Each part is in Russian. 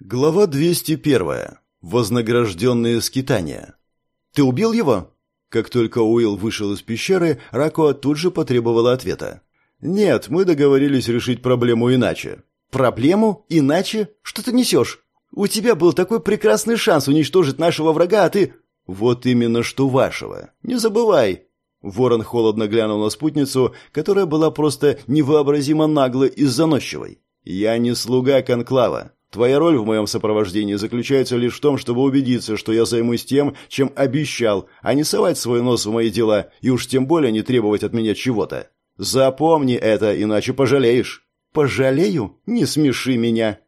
Глава 201. Вознагражденные скитания. «Ты убил его?» Как только Уилл вышел из пещеры, Рако тут же потребовала ответа. «Нет, мы договорились решить проблему иначе». «Проблему? Иначе? Что ты несешь? У тебя был такой прекрасный шанс уничтожить нашего врага, а ты...» «Вот именно что вашего. Не забывай». Ворон холодно глянул на спутницу, которая была просто невообразимо наглой и заносчивой. «Я не слуга Конклава. Твоя роль в моем сопровождении заключается лишь в том, чтобы убедиться, что я займусь тем, чем обещал, а не совать свой нос в мои дела и уж тем более не требовать от меня чего-то. Запомни это, иначе пожалеешь». «Пожалею? Не смеши меня!»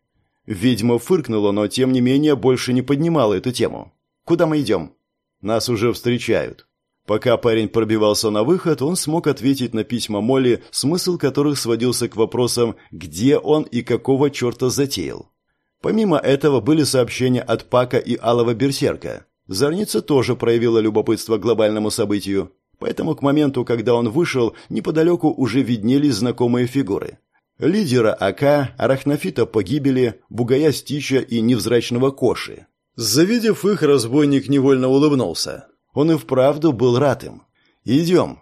Ведьма фыркнула, но тем не менее больше не поднимала эту тему. «Куда мы идем?» «Нас уже встречают». Пока парень пробивался на выход, он смог ответить на письма Молли, смысл которых сводился к вопросам «где он и какого черта затеял?». Помимо этого были сообщения от Пака и Алого Берсерка. Зарница тоже проявила любопытство к глобальному событию, поэтому к моменту, когда он вышел, неподалеку уже виднелись знакомые фигуры. Лидера АК, Арахнофита погибели, Бугая Стича и Невзрачного Коши. Завидев их, разбойник невольно улыбнулся. Он и вправду был рад им. «Идем»,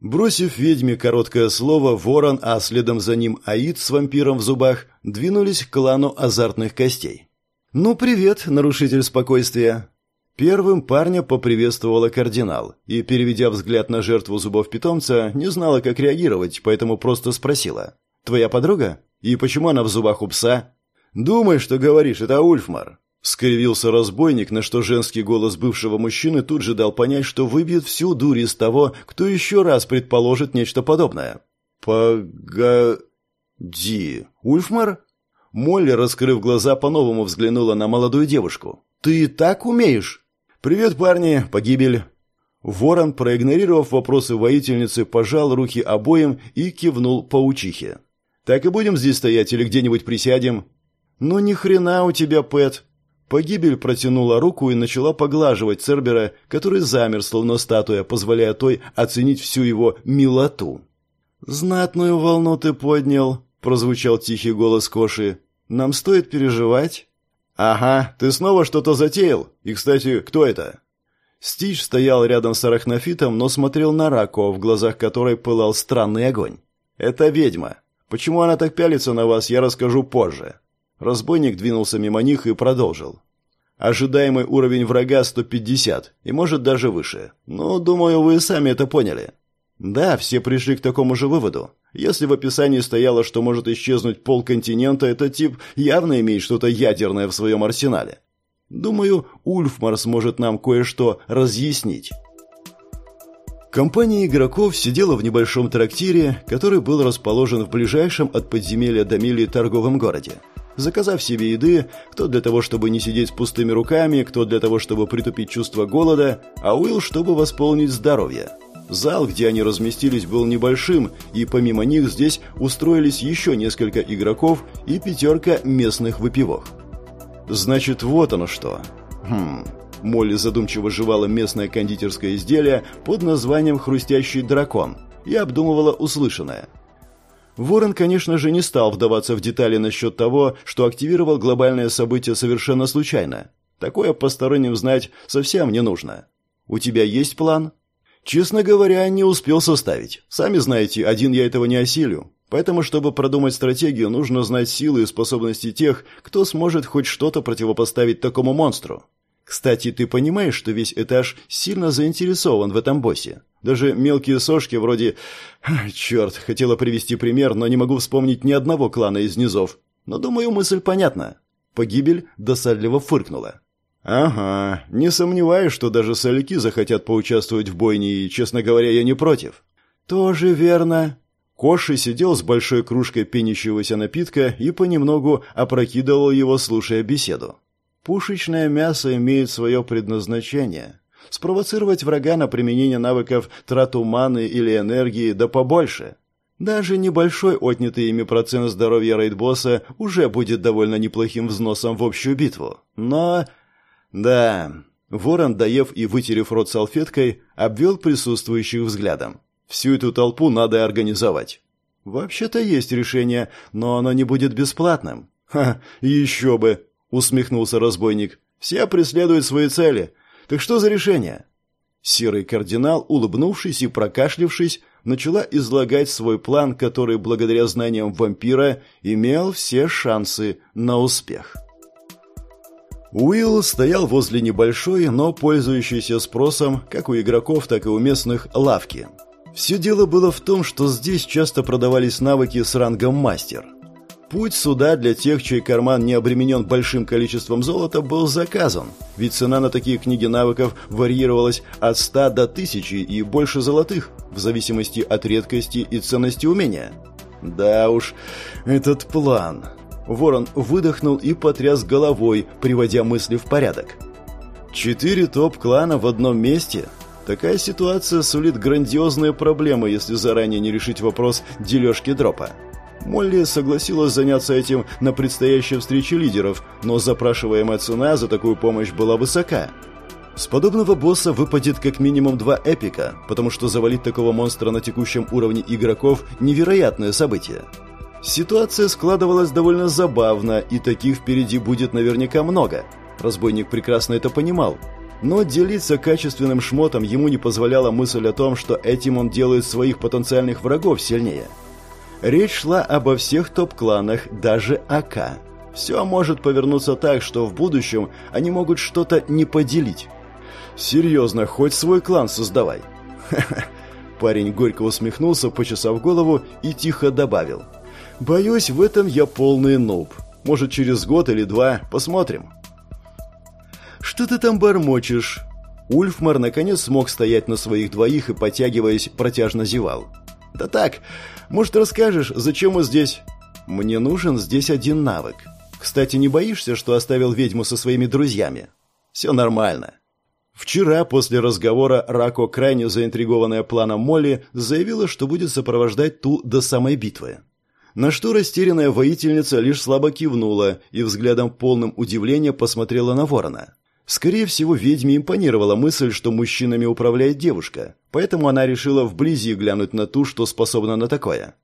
Бросив ведьме короткое слово, ворон, а следом за ним Аид с вампиром в зубах, двинулись к клану азартных костей. «Ну, привет, нарушитель спокойствия!» Первым парня поприветствовала кардинал и, переведя взгляд на жертву зубов питомца, не знала, как реагировать, поэтому просто спросила. «Твоя подруга? И почему она в зубах у пса?» «Думай, что говоришь, это Ульфмар. Скривился разбойник, на что женский голос бывшего мужчины тут же дал понять, что выбьет всю дурь из того, кто еще раз предположит нечто подобное. «Погоди... Ульфмар?» Молли, раскрыв глаза, по-новому взглянула на молодую девушку. «Ты так умеешь?» «Привет, парни! Погибель!» Ворон, проигнорировав вопросы воительницы, пожал руки обоим и кивнул паучихе. «Так и будем здесь стоять или где-нибудь присядем?» «Ну ни хрена у тебя, Пэт!» Погибель протянула руку и начала поглаживать Цербера, который замер, словно статуя, позволяя той оценить всю его милоту. «Знатную волну ты поднял», — прозвучал тихий голос Коши. «Нам стоит переживать?» «Ага, ты снова что-то затеял. И, кстати, кто это?» Стич стоял рядом с арахнофитом, но смотрел на Рако, в глазах которой пылал странный огонь. «Это ведьма. Почему она так пялится на вас, я расскажу позже. Разбойник двинулся мимо них и продолжил. Ожидаемый уровень врага 150, и может даже выше. Но, думаю, вы сами это поняли. Да, все пришли к такому же выводу. Если в описании стояло, что может исчезнуть полконтинента, этот тип явно имеет что-то ядерное в своем арсенале. Думаю, Ульфмар сможет нам кое-что разъяснить. Компания игроков сидела в небольшом трактире, который был расположен в ближайшем от подземелья до мили торговом городе. Заказав себе еды, кто для того, чтобы не сидеть с пустыми руками, кто для того, чтобы притупить чувство голода, а Уилл, чтобы восполнить здоровье. Зал, где они разместились, был небольшим, и помимо них здесь устроились еще несколько игроков и пятерка местных выпивок. Значит, вот оно что. Хм. Молли задумчиво жевала местное кондитерское изделие под названием «Хрустящий дракон» и обдумывала услышанное – Ворон, конечно же, не стал вдаваться в детали насчет того, что активировал глобальное событие совершенно случайно. Такое посторонним знать совсем не нужно. У тебя есть план? Честно говоря, не успел составить. Сами знаете, один я этого не осилю. Поэтому, чтобы продумать стратегию, нужно знать силы и способности тех, кто сможет хоть что-то противопоставить такому монстру. Кстати, ты понимаешь, что весь этаж сильно заинтересован в этом боссе? Даже мелкие сошки вроде... Черт, хотела привести пример, но не могу вспомнить ни одного клана из низов. Но, думаю, мысль понятна. Погибель досадливо фыркнула. «Ага, не сомневаюсь, что даже соляки захотят поучаствовать в бойне, и, честно говоря, я не против». «Тоже верно». Коши сидел с большой кружкой пенящегося напитка и понемногу опрокидывал его, слушая беседу. Пушечное мясо имеет свое предназначение. Спровоцировать врага на применение навыков трату маны или энергии да побольше. Даже небольшой отнятый ими процент здоровья рейдбосса уже будет довольно неплохим взносом в общую битву. Но... Да... Ворон, доев и вытерев рот салфеткой, обвел присутствующих взглядом. Всю эту толпу надо организовать. Вообще-то есть решение, но оно не будет бесплатным. Ха, еще бы. — усмехнулся разбойник. «Все преследуют свои цели. Так что за решение?» Серый кардинал, улыбнувшись и прокашлившись, начала излагать свой план, который, благодаря знаниям вампира, имел все шансы на успех. Уилл стоял возле небольшой, но пользующейся спросом как у игроков, так и у местных лавки. Все дело было в том, что здесь часто продавались навыки с рангом мастер – Путь сюда для тех, чей карман не обременен большим количеством золота, был заказан, ведь цена на такие книги навыков варьировалась от 100 до 1000 и больше золотых, в зависимости от редкости и ценности умения. Да уж, этот план. Ворон выдохнул и потряс головой, приводя мысли в порядок. Четыре топ-клана в одном месте? Такая ситуация сулит грандиозные проблемы, если заранее не решить вопрос дележки дропа. Молли согласилась заняться этим на предстоящей встрече лидеров, но запрашиваемая цена за такую помощь была высока. С подобного босса выпадет как минимум два эпика, потому что завалить такого монстра на текущем уровне игроков – невероятное событие. Ситуация складывалась довольно забавно, и таких впереди будет наверняка много. Разбойник прекрасно это понимал. Но делиться качественным шмотом ему не позволяла мысль о том, что этим он делает своих потенциальных врагов сильнее – Речь шла обо всех топ-кланах, даже АК. Все может повернуться так, что в будущем они могут что-то не поделить. Серьезно, хоть свой клан создавай. Парень горько усмехнулся, почесав голову и тихо добавил. Боюсь, в этом я полный нуб. Может, через год или два посмотрим. Что ты там бормочешь? Ульфмар наконец смог стоять на своих двоих и, потягиваясь, протяжно зевал. «Да так, может, расскажешь, зачем мы здесь?» «Мне нужен здесь один навык. Кстати, не боишься, что оставил ведьму со своими друзьями?» «Все нормально». Вчера, после разговора, Рако, крайне заинтригованная планом Молли, заявила, что будет сопровождать ту до самой битвы. На что растерянная воительница лишь слабо кивнула и взглядом полным удивления посмотрела на ворона. Скорее всего, ведьме импонировала мысль, что мужчинами управляет девушка, поэтому она решила вблизи глянуть на ту, что способна на такое.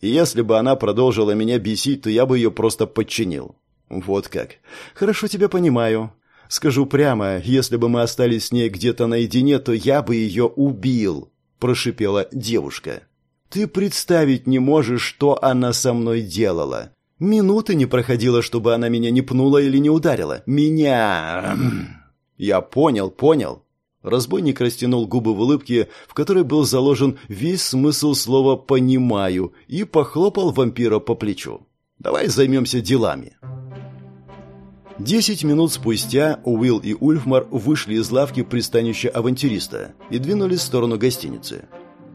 И если бы она продолжила меня бесить, то я бы ее просто подчинил. Вот как. Хорошо тебя понимаю. Скажу прямо, если бы мы остались с ней где-то наедине, то я бы ее убил, прошипела девушка. Ты представить не можешь, что она со мной делала. Минуты не проходило, чтобы она меня не пнула или не ударила. Меня! Я понял, понял. Разбойник растянул губы в улыбке, в которой был заложен весь смысл слова «понимаю», и похлопал вампира по плечу. «Давай займемся делами». Десять минут спустя Уилл и Ульфмар вышли из лавки пристанища авантюриста и двинулись в сторону гостиницы.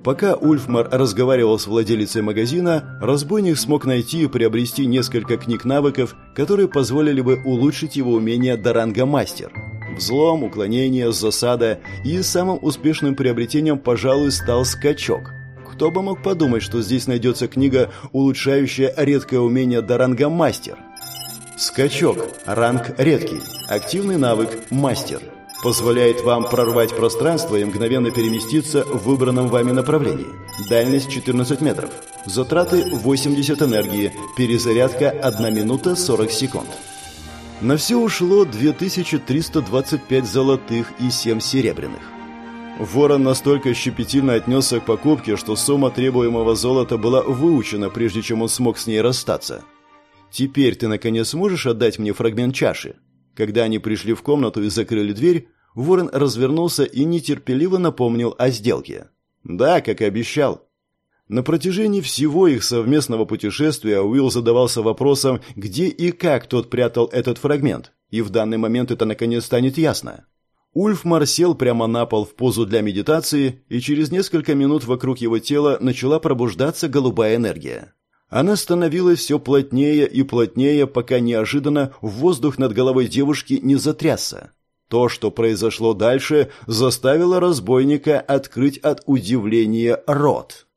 Пока Ульфмар разговаривал с владелицей магазина, разбойник смог найти и приобрести несколько книг навыков, которые позволили бы улучшить его умения до ранга мастер. Взлом, уклонение, засада и самым успешным приобретением, пожалуй, стал скачок. Кто бы мог подумать, что здесь найдется книга, улучшающая редкое умение до ранга мастер. Скачок. Ранг редкий. Активный навык мастер позволяет вам прорвать пространство и мгновенно переместиться в выбранном вами направлении. Дальность 14 метров. Затраты 80 энергии. Перезарядка 1 минута 40 секунд. На все ушло 2325 золотых и 7 серебряных. Ворон настолько щепетильно отнесся к покупке, что сумма требуемого золота была выучена, прежде чем он смог с ней расстаться. «Теперь ты, наконец, сможешь отдать мне фрагмент чаши?» Когда они пришли в комнату и закрыли дверь, Ворон развернулся и нетерпеливо напомнил о сделке. «Да, как и обещал». На протяжении всего их совместного путешествия Уилл задавался вопросом, где и как тот прятал этот фрагмент, и в данный момент это наконец станет ясно. Ульфмар сел прямо на пол в позу для медитации, и через несколько минут вокруг его тела начала пробуждаться голубая энергия. Она становилась все плотнее и плотнее, пока неожиданно воздух над головой девушки не затрясся. То, что произошло дальше, заставило разбойника открыть от удивления рот.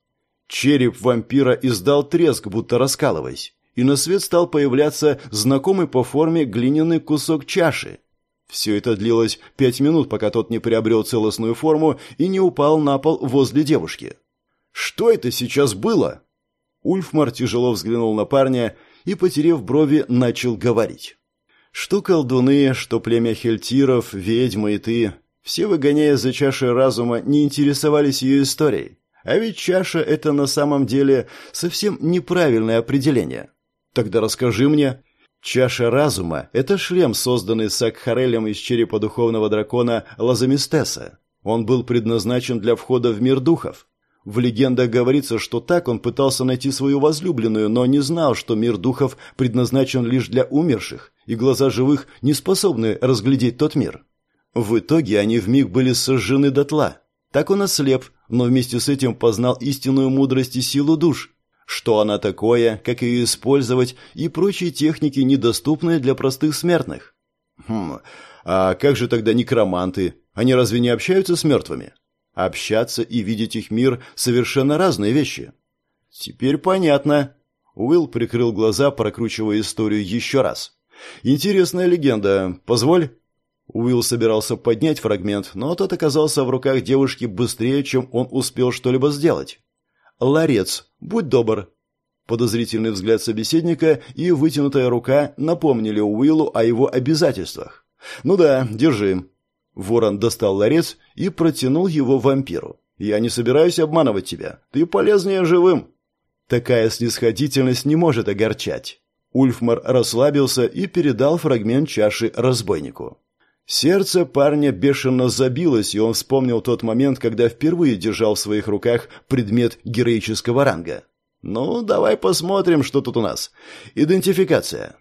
Череп вампира издал треск, будто раскалываясь, и на свет стал появляться знакомый по форме глиняный кусок чаши. Все это длилось пять минут, пока тот не приобрел целостную форму и не упал на пол возле девушки. «Что это сейчас было?» Ульфмар тяжело взглянул на парня и, потерев брови, начал говорить. Что колдуны, что племя хельтиров, ведьмы и ты, все, выгоняя за чашей разума, не интересовались ее историей. А ведь чаша – это на самом деле совсем неправильное определение. Тогда расскажи мне. Чаша разума – это шлем, созданный Сакхарелем из черепа духовного дракона Лазамистеса. Он был предназначен для входа в мир духов. В легендах говорится, что так он пытался найти свою возлюбленную, но не знал, что мир духов предназначен лишь для умерших, и глаза живых не способны разглядеть тот мир. В итоге они вмиг были сожжены дотла. Так он ослеп, но вместе с этим познал истинную мудрость и силу душ. Что она такое, как ее использовать и прочие техники, недоступные для простых смертных. Хм, а как же тогда некроманты? Они разве не общаются с мертвыми? Общаться и видеть их мир – совершенно разные вещи. Теперь понятно. Уилл прикрыл глаза, прокручивая историю еще раз. Интересная легенда. Позволь. Уилл собирался поднять фрагмент, но тот оказался в руках девушки быстрее, чем он успел что-либо сделать. «Ларец, будь добр». Подозрительный взгляд собеседника и вытянутая рука напомнили Уиллу о его обязательствах. «Ну да, держи». Ворон достал ларец и протянул его вампиру. «Я не собираюсь обманывать тебя. Ты полезнее живым». Такая снисходительность не может огорчать. Ульфмар расслабился и передал фрагмент чаши разбойнику. Сердце парня бешено забилось, и он вспомнил тот момент, когда впервые держал в своих руках предмет героического ранга. «Ну, давай посмотрим, что тут у нас. Идентификация.